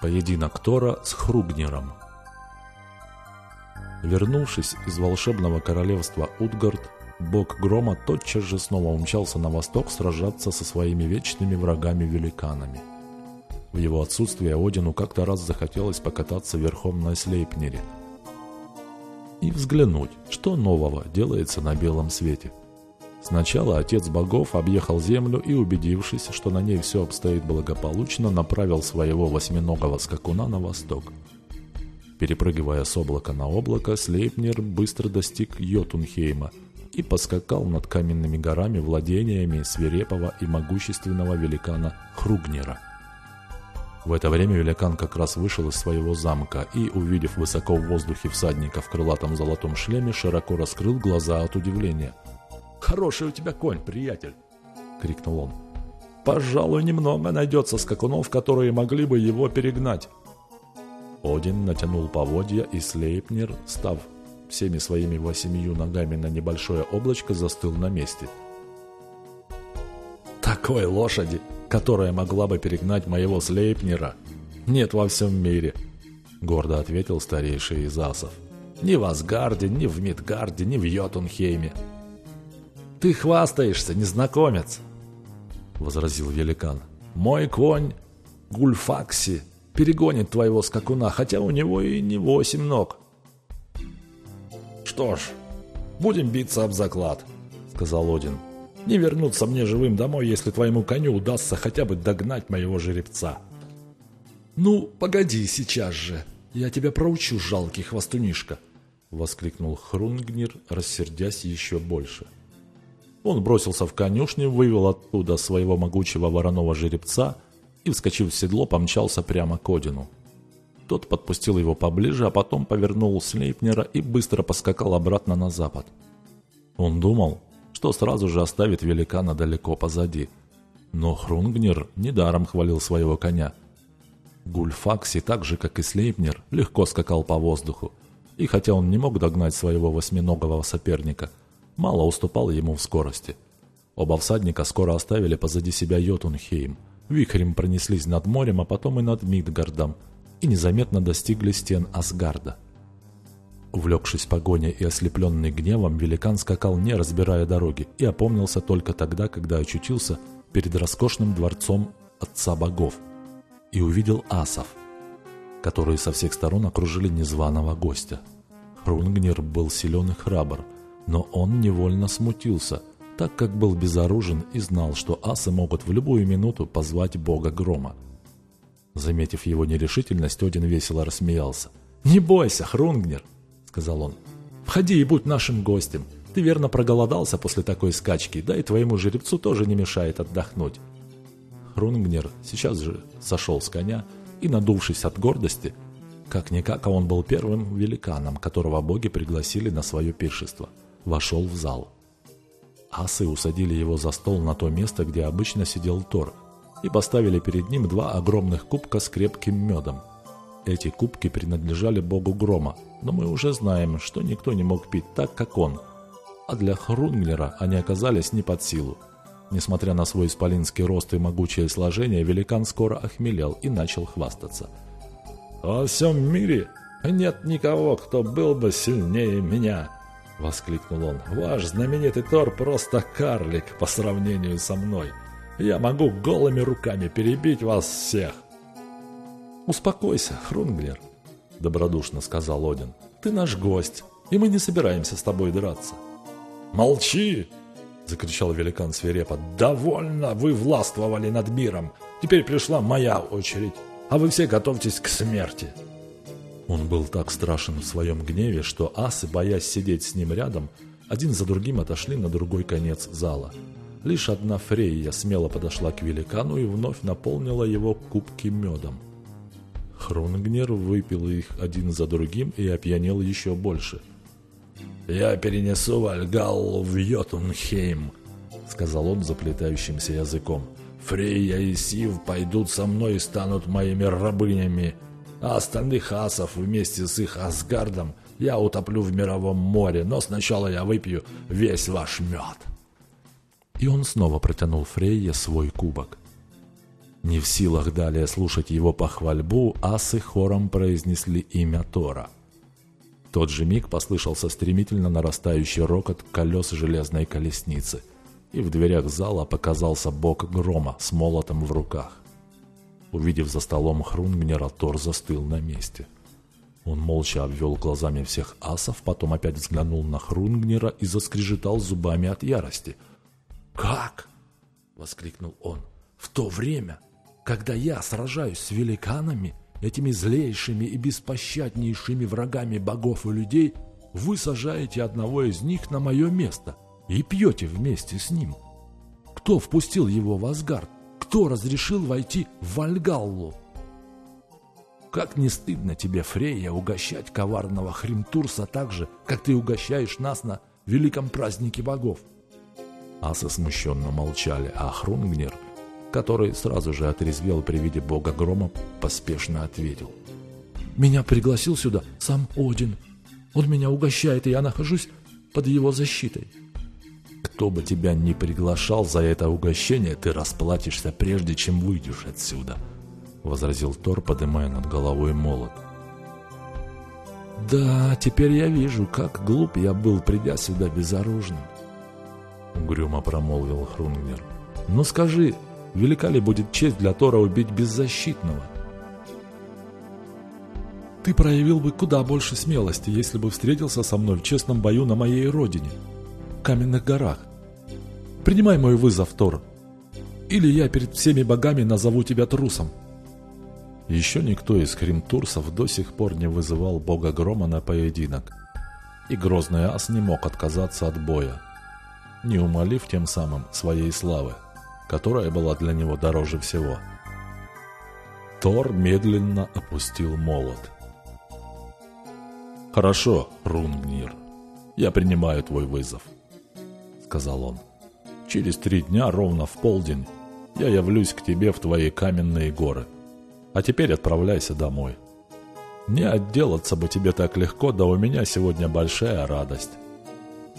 Поединок Тора с Хругнером. Вернувшись из волшебного королевства Утгард, бог грома тотчас же снова умчался на восток сражаться со своими вечными врагами-великанами. В его отсутствие Одину как-то раз захотелось покататься верхом на Слейпнере и взглянуть, что нового делается на белом свете – Сначала отец богов объехал землю и, убедившись, что на ней все обстоит благополучно, направил своего восьминогого скакуна на восток. Перепрыгивая с облака на облако, Слейпнер быстро достиг Йотунхейма и поскакал над каменными горами владениями свирепого и могущественного великана Хругнера. В это время великан как раз вышел из своего замка и, увидев высоко в воздухе всадника в крылатом золотом шлеме, широко раскрыл глаза от удивления – Хороший у тебя конь, приятель!» — крикнул он. «Пожалуй, немного найдется скакунов, которые могли бы его перегнать». Один натянул поводья, и Слейпнер, став всеми своими восемью ногами на небольшое облачко, застыл на месте. «Такой лошади, которая могла бы перегнать моего Слейпнера, нет во всем мире», — гордо ответил старейший из асов. «Ни в Асгарде, ни в Мидгарде, ни в Йотунхейме. «Ты хвастаешься, незнакомец!» — возразил великан. «Мой конь Гульфакси перегонит твоего скакуна, хотя у него и не восемь ног». «Что ж, будем биться об заклад», — сказал Один. «Не вернуться мне живым домой, если твоему коню удастся хотя бы догнать моего жеребца». «Ну, погоди сейчас же, я тебя проучу, жалкий хвостунишка», — воскликнул Хрунгнир, рассердясь еще больше. — он бросился в конюшню, вывел оттуда своего могучего вороного жеребца и, вскочив в седло, помчался прямо к Одину. Тот подпустил его поближе, а потом повернул Слейпнера и быстро поскакал обратно на запад. Он думал, что сразу же оставит великана далеко позади. Но Хрунгнер недаром хвалил своего коня. Гульфакси, так же как и Слейпнер, легко скакал по воздуху. И хотя он не мог догнать своего восьминогого соперника – мало уступал ему в скорости. Оба всадника скоро оставили позади себя Йотунхейм, вихрем пронеслись над морем, а потом и над Мидгардом, и незаметно достигли стен Асгарда. Увлекшись погоней и ослепленный гневом, великан скакал, не разбирая дороги, и опомнился только тогда, когда очутился перед роскошным дворцом Отца Богов и увидел асов, которые со всех сторон окружили незваного гостя. Хрунгнир был силен и храбр – но он невольно смутился, так как был безоружен и знал, что асы могут в любую минуту позвать бога грома. Заметив его нерешительность, Один весело рассмеялся. «Не бойся, Хрунгнер!» — сказал он. «Входи и будь нашим гостем. Ты верно проголодался после такой скачки, да и твоему жеребцу тоже не мешает отдохнуть». Хрунгнер сейчас же сошел с коня и, надувшись от гордости, как-никак, а он был первым великаном, которого боги пригласили на свое пиршество – вошел в зал. Асы усадили его за стол на то место, где обычно сидел Тор, и поставили перед ним два огромных кубка с крепким медом. Эти кубки принадлежали богу грома, но мы уже знаем, что никто не мог пить так, как он, а для Хрунглера они оказались не под силу. Несмотря на свой исполинский рост и могучее сложение, великан скоро охмелел и начал хвастаться. «Во всем мире нет никого, кто был бы сильнее меня!» — воскликнул он. «Ваш знаменитый Тор просто карлик по сравнению со мной. Я могу голыми руками перебить вас всех!» «Успокойся, Хрунглер», — добродушно сказал Один. «Ты наш гость, и мы не собираемся с тобой драться». «Молчи!» — закричал великан свирепо. «Довольно вы властвовали над миром. Теперь пришла моя очередь, а вы все готовьтесь к смерти». Он был так страшен в своем гневе, что асы, боясь сидеть с ним рядом, один за другим отошли на другой конец зала. Лишь одна Фрейя смело подошла к великану и вновь наполнила его кубки медом. Хрунгнер выпил их один за другим и опьянел еще больше. «Я перенесу Вальгаллу в Йотунхейм», — сказал он заплетающимся языком. «Фрейя и Сив пойдут со мной и станут моими рабынями а остальных асов вместе с их Асгардом я утоплю в мировом море, но сначала я выпью весь ваш мед». И он снова протянул Фрейе свой кубок. Не в силах далее слушать его похвальбу, асы хором произнесли имя Тора. В тот же миг послышался стремительно нарастающий рокот колес железной колесницы, и в дверях зала показался бог грома с молотом в руках. Увидев за столом Хрунгнера, Тор застыл на месте. Он молча обвел глазами всех асов, потом опять взглянул на Хрунгнера и заскрежетал зубами от ярости. «Как?» — воскликнул он. «В то время, когда я сражаюсь с великанами, этими злейшими и беспощаднейшими врагами богов и людей, вы сажаете одного из них на мое место и пьете вместе с ним. Кто впустил его в Асгард? Кто разрешил войти в Вальгаллу? Как не стыдно тебе, Фрейя, угощать коварного Хримтурса так же, как ты угощаешь нас на великом празднике богов? Асы смущенно молчали, а Хрунгнер, который сразу же отрезвел при виде бога грома, поспешно ответил. «Меня пригласил сюда сам Один. Он меня угощает, и я нахожусь под его защитой. Кто бы тебя ни приглашал за это угощение, ты расплатишься прежде, чем выйдешь отсюда», — возразил Тор, поднимая над головой молот. «Да, теперь я вижу, как глуп я был, придя сюда безоружным», — угрюмо промолвил Хрунгнер. «Ну скажи, велика ли будет честь для Тора убить беззащитного?» «Ты проявил бы куда больше смелости, если бы встретился со мной в честном бою на моей родине», каменных горах. Принимай мой вызов, Тор. Или я перед всеми богами назову тебя трусом. Еще никто из хримтурсов до сих пор не вызывал бога грома на поединок. И грозный ас не мог отказаться от боя, не умолив тем самым своей славы, которая была для него дороже всего. Тор медленно опустил молот. «Хорошо, Рунгнир, я принимаю твой вызов», сказал он. «Через три дня, ровно в полдень, я явлюсь к тебе в твои каменные горы. А теперь отправляйся домой. Не отделаться бы тебе так легко, да у меня сегодня большая радость.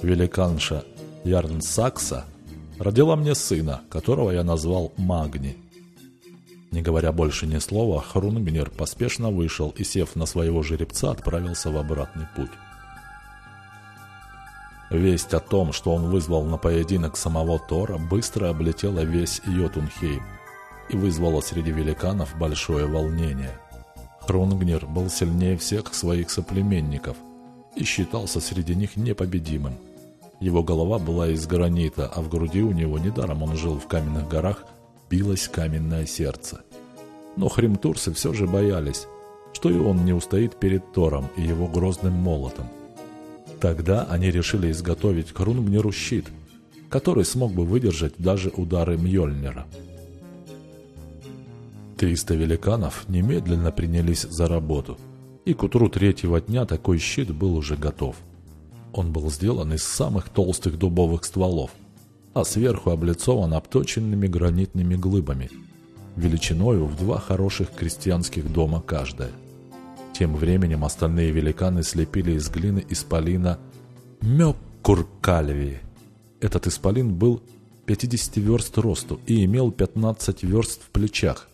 Великанша Ярн Сакса родила мне сына, которого я назвал Магни». Не говоря больше ни слова, Хрунгнер поспешно вышел и, сев на своего жеребца, отправился в обратный путь. Весть о том, что он вызвал на поединок самого Тора, быстро облетела весь Йотунхейм и вызвала среди великанов большое волнение. Хрунгнир был сильнее всех своих соплеменников и считался среди них непобедимым. Его голова была из гранита, а в груди у него, недаром он жил в каменных горах, билось каменное сердце. Но хримтурсы все же боялись, что и он не устоит перед Тором и его грозным молотом. Тогда они решили изготовить Хрунгнеру щит, который смог бы выдержать даже удары Мьёльнира. Триста великанов немедленно принялись за работу, и к утру третьего дня такой щит был уже готов. Он был сделан из самых толстых дубовых стволов, а сверху облицован обточенными гранитными глыбами, величиною в два хороших крестьянских дома каждая – тем временем остальные великаны слепили из глины исполина Мёккуркальви. Этот исполин был 50 верст росту и имел 15 верст в плечах.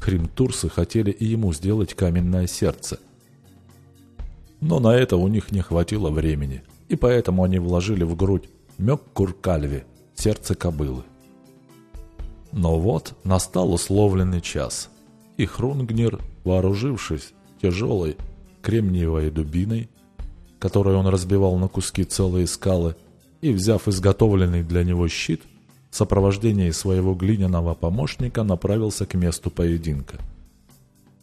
Хримтурсы хотели и ему сделать каменное сердце. Но на это у них не хватило времени, и поэтому они вложили в грудь Мёккуркальви, сердце кобылы. Но вот настал условленный час, и Хрунгнир, вооружившись тяжелой кремниевой дубиной, которой он разбивал на куски целые скалы, и, взяв изготовленный для него щит, в сопровождении своего глиняного помощника направился к месту поединка.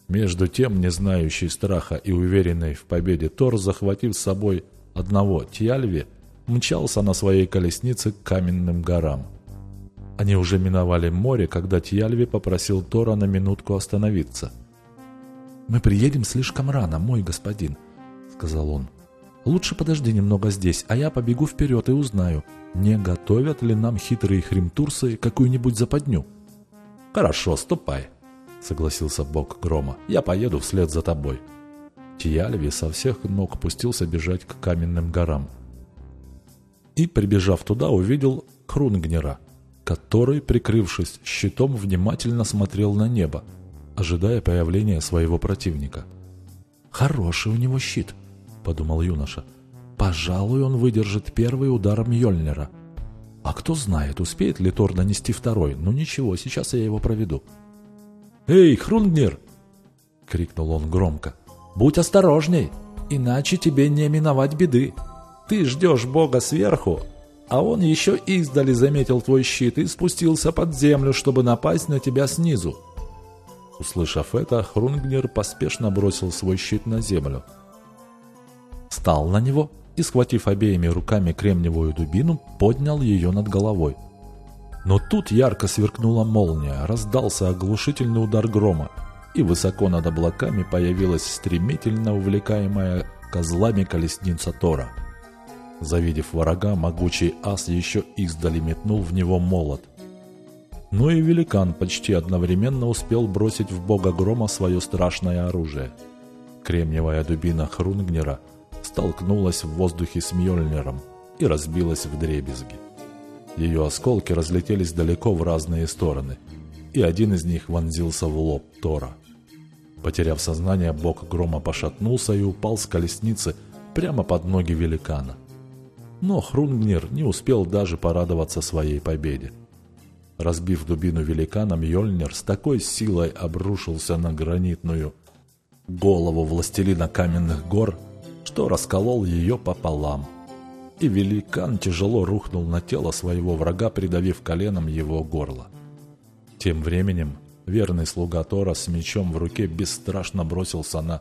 Между тем, не знающий страха и уверенный в победе Тор, захватив с собой одного Тьяльви, мчался на своей колеснице к каменным горам. Они уже миновали море, когда Тьяльви попросил Тора на минутку остановиться – «Мы приедем слишком рано, мой господин», — сказал он. «Лучше подожди немного здесь, а я побегу вперед и узнаю, не готовят ли нам хитрые хримтурсы какую-нибудь западню». «Хорошо, ступай», — согласился бог грома. «Я поеду вслед за тобой». Тиальви со всех ног пустился бежать к каменным горам. И, прибежав туда, увидел Хрунгнера, который, прикрывшись щитом, внимательно смотрел на небо, ожидая появления своего противника. «Хороший у него щит», — подумал юноша. «Пожалуй, он выдержит первый удар Мьёльнира. А кто знает, успеет ли Тор нанести второй. Ну ничего, сейчас я его проведу». «Эй, Хрунгнир!» — крикнул он громко. «Будь осторожней, иначе тебе не миновать беды. Ты ждешь Бога сверху, а он еще издали заметил твой щит и спустился под землю, чтобы напасть на тебя снизу». Услышав это, Хрунгнир поспешно бросил свой щит на землю. Встал на него и, схватив обеими руками кремниевую дубину, поднял ее над головой. Но тут ярко сверкнула молния, раздался оглушительный удар грома, и высоко над облаками появилась стремительно увлекаемая козлами колесница Тора. Завидев врага, могучий ас еще издали метнул в него молот. Но и великан почти одновременно успел бросить в бога грома свое страшное оружие. Кремниевая дубина Хрунгнера столкнулась в воздухе с Мьёльниром и разбилась в дребезги. Ее осколки разлетелись далеко в разные стороны, и один из них вонзился в лоб Тора. Потеряв сознание, бог грома пошатнулся и упал с колесницы прямо под ноги великана. Но Хрунгнир не успел даже порадоваться своей победе. Разбив дубину великана, Мьёльнир с такой силой обрушился на гранитную голову властелина каменных гор, что расколол ее пополам. И великан тяжело рухнул на тело своего врага, придавив коленом его горло. Тем временем верный слуга Тора с мечом в руке бесстрашно бросился на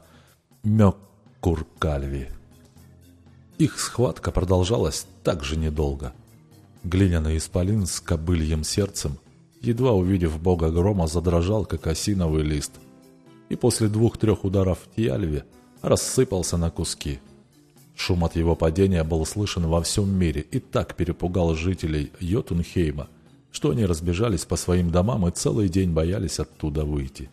Мёккуркальви. Их схватка продолжалась так же недолго. Глиняный исполин с кобыльем сердцем, едва увидев бога грома, задрожал, как осиновый лист, и после двух-трех ударов в Тьяльве рассыпался на куски. Шум от его падения был слышен во всем мире и так перепугал жителей Йотунхейма – что они разбежались по своим домам и целый день боялись оттуда выйти.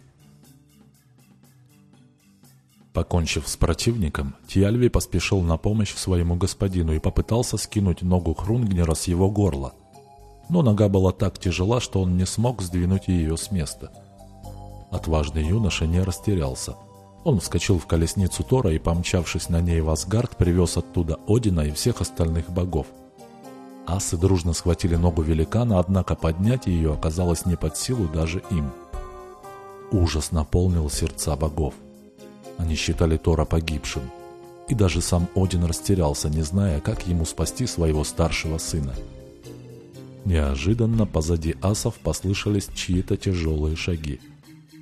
Покончив с противником, Тьяльви поспешил на помощь своему господину и попытался скинуть ногу Хрунгнера с его горла. Но нога была так тяжела, что он не смог сдвинуть ее с места. Отважный юноша не растерялся. Он вскочил в колесницу Тора и, помчавшись на ней в Асгард, привез оттуда Одина и всех остальных богов – Асы дружно схватили ногу великана, однако поднять ее оказалось не под силу даже им. Ужас наполнил сердца богов. Они считали Тора погибшим. И даже сам Один растерялся, не зная, как ему спасти своего старшего сына. Неожиданно позади асов послышались чьи-то тяжелые шаги.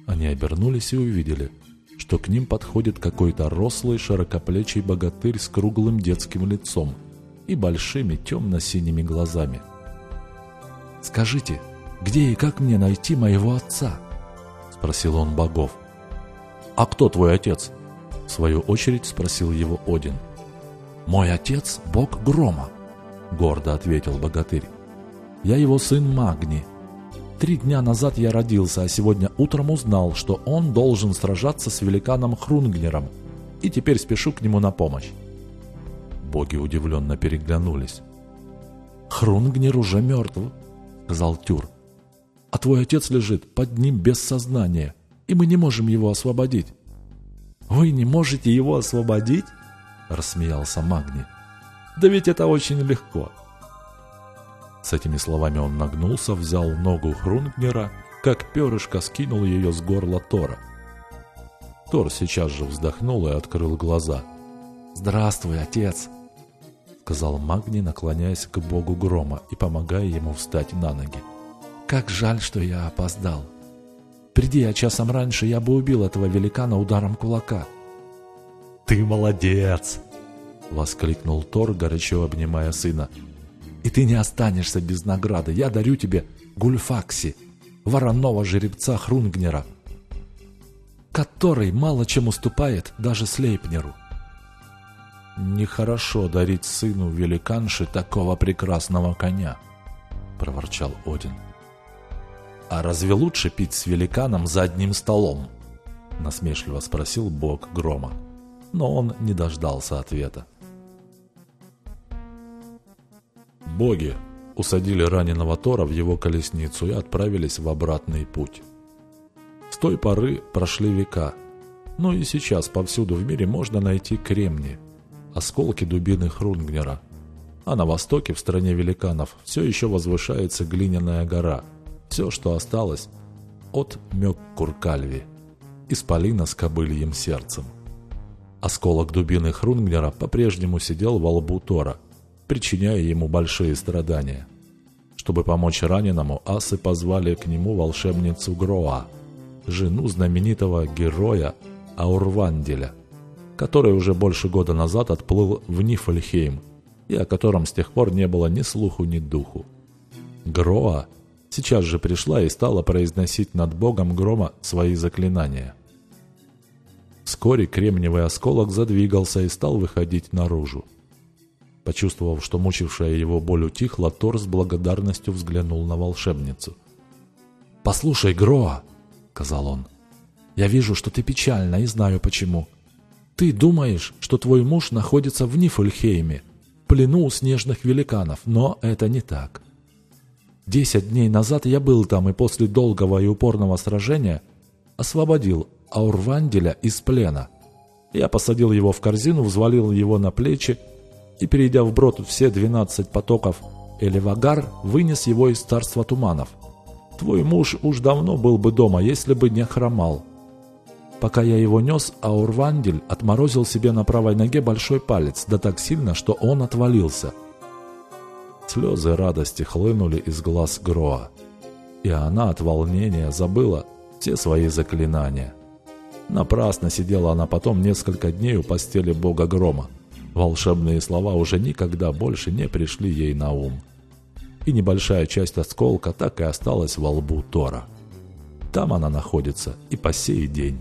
Они обернулись и увидели, что к ним подходит какой-то рослый широкоплечий богатырь с круглым детским лицом – и большими темно-синими глазами. «Скажите, где и как мне найти моего отца?» – спросил он богов. «А кто твой отец?» – в свою очередь спросил его Один. «Мой отец – бог грома», – гордо ответил богатырь. «Я его сын Магни. Три дня назад я родился, а сегодня утром узнал, что он должен сражаться с великаном Хрунгнером, и теперь спешу к нему на помощь. Боги удивленно переглянулись. «Хрунгнер уже мертв», — сказал Тюр. «А твой отец лежит под ним без сознания, и мы не можем его освободить». «Вы не можете его освободить?» — рассмеялся Магни. «Да ведь это очень легко». С этими словами он нагнулся, взял ногу Хрунгнера, как перышко скинул ее с горла Тора. Тор сейчас же вздохнул и открыл глаза. «Здравствуй, отец!» сказал Магни, наклоняясь к богу грома и помогая ему встать на ноги. «Как жаль, что я опоздал. Приди я часом раньше, я бы убил этого великана ударом кулака». «Ты молодец!» — воскликнул Тор, горячо обнимая сына. «И ты не останешься без награды. Я дарю тебе Гульфакси, вороного жеребца Хрунгнера, который мало чем уступает даже Слейпнеру». «Нехорошо дарить сыну великанши такого прекрасного коня», — проворчал Один. «А разве лучше пить с великаном за одним столом?» — насмешливо спросил бог грома. Но он не дождался ответа. «Боги, усадили раненого Тора в его колесницу и отправились в обратный путь. С той поры прошли века, но и сейчас повсюду в мире можно найти кремни, осколки дубины Хрунгнера. А на востоке, в стране великанов, все еще возвышается глиняная гора, все, что осталось от Мёккуркальви, исполина с кобыльем сердцем. Осколок дубины Хрунгнера по-прежнему сидел во лбу Тора, причиняя ему большие страдания. Чтобы помочь раненому, асы позвали к нему волшебницу Гроа, жену знаменитого героя Аурванделя, который уже больше года назад отплыл в Нифльхейм, и о котором с тех пор не было ни слуху, ни духу. Гроа сейчас же пришла и стала произносить над богом грома свои заклинания – Вскоре кремниевый осколок задвигался и стал выходить наружу. Почувствовав, что мучившая его боль утихла, Тор с благодарностью взглянул на волшебницу. «Послушай, Гроа!» — сказал он. «Я вижу, что ты печальна и знаю почему. Ты думаешь, что твой муж находится в Нифльхейме, плену у снежных великанов, но это не так. Десять дней назад я был там и после долгого и упорного сражения освободил Аурванделя из плена. Я посадил его в корзину, взвалил его на плечи и, перейдя вброд все двенадцать потоков Элевагар, вынес его из царства туманов. Твой муж уж давно был бы дома, если бы не хромал. Пока я его нес, Аурвандель отморозил себе на правой ноге большой палец, да так сильно, что он отвалился. Слезы радости хлынули из глаз Гроа, и она от волнения забыла все свои заклинания. Напрасно сидела она потом несколько дней у постели бога грома. Волшебные слова уже никогда больше не пришли ей на ум. И небольшая часть осколка так и осталась во лбу Тора. Там она находится и по сей день.